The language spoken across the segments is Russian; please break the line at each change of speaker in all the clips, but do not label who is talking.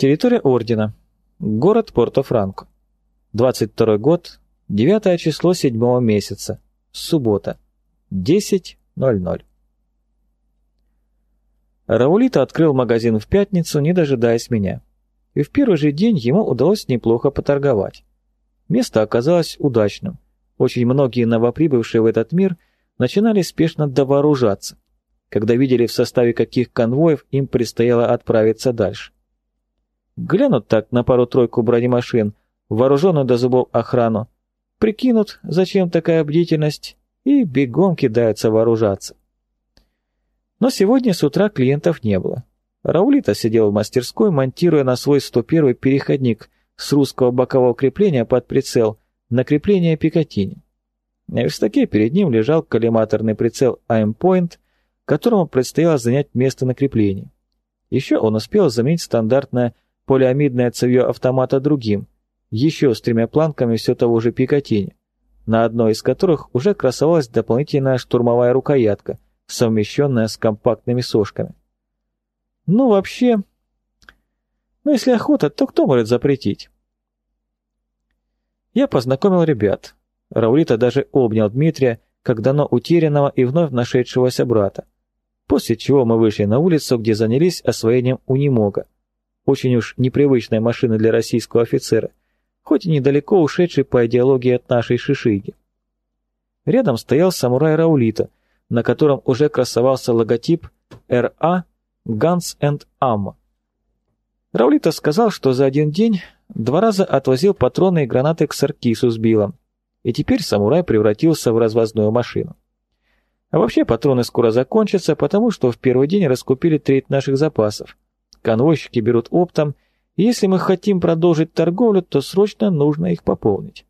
Территория ордена. Город Порто-Франко. 22 год, 9 число 7 месяца. Суббота. 10.00. Раулита открыл магазин в пятницу, не дожидаясь меня. И в первый же день ему удалось неплохо поторговать. Место оказалось удачным. Очень многие новоприбывшие в этот мир начинали спешно довооружаться, когда видели в составе каких конвоев им предстояло отправиться дальше. Глянут так на пару-тройку бронемашин, вооруженную до зубов охрану, прикинут, зачем такая бдительность, и бегом кидаются вооружаться. Но сегодня с утра клиентов не было. Раулита сидел в мастерской, монтируя на свой 101 переходник с русского бокового крепления под прицел на крепление Пикатини. На верстаке перед ним лежал коллиматорный прицел Aimpoint, которому предстояло занять место на креплении. Еще он успел заменить стандартное полиамидное цевье автомата другим, еще с тремя планками все того же Пикатини, на одной из которых уже красовалась дополнительная штурмовая рукоятка, совмещенная с компактными сошками. Ну, вообще... Ну, если охота, то кто может запретить? Я познакомил ребят. Раулита даже обнял Дмитрия, как дано утерянного и вновь нашедшегося брата. После чего мы вышли на улицу, где занялись освоением унимога очень уж непривычной машины для российского офицера, хоть и недалеко ушедший по идеологии от нашей шишиги. Рядом стоял самурай Раулита, на котором уже красовался логотип РА Guns and Ammo. Раулита сказал, что за один день два раза отвозил патроны и гранаты к Саркису с Биллом, и теперь самурай превратился в развозную машину. А вообще патроны скоро закончатся, потому что в первый день раскупили треть наших запасов, конвойщики берут оптом, и если мы хотим продолжить торговлю, то срочно нужно их пополнить.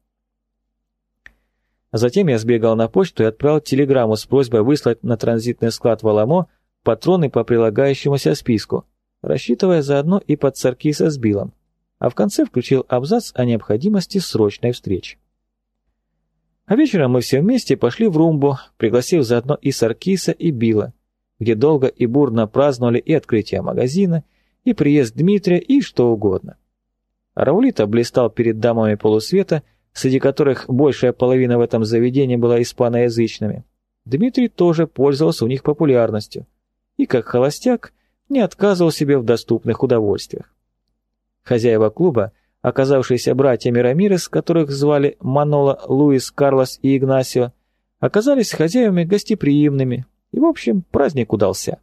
Затем я сбегал на почту и отправил телеграмму с просьбой выслать на транзитный склад в Аламо патроны по прилагающемуся списку, рассчитывая заодно и под Саркиса с Биллом, а в конце включил абзац о необходимости срочной встречи. А вечером мы все вместе пошли в Румбу, пригласив заодно и Саркиса, и Билла, где долго и бурно праздновали и открытие магазина, и приезд Дмитрия, и что угодно. Раулита блистал перед дамами полусвета, среди которых большая половина в этом заведении была испаноязычными. Дмитрий тоже пользовался у них популярностью, и как холостяк не отказывал себе в доступных удовольствиях. Хозяева клуба, оказавшиеся братьями Рамирес, которых звали Манола, Луис, Карлос и Игнасио, оказались хозяевами гостеприимными, и, в общем, праздник удался.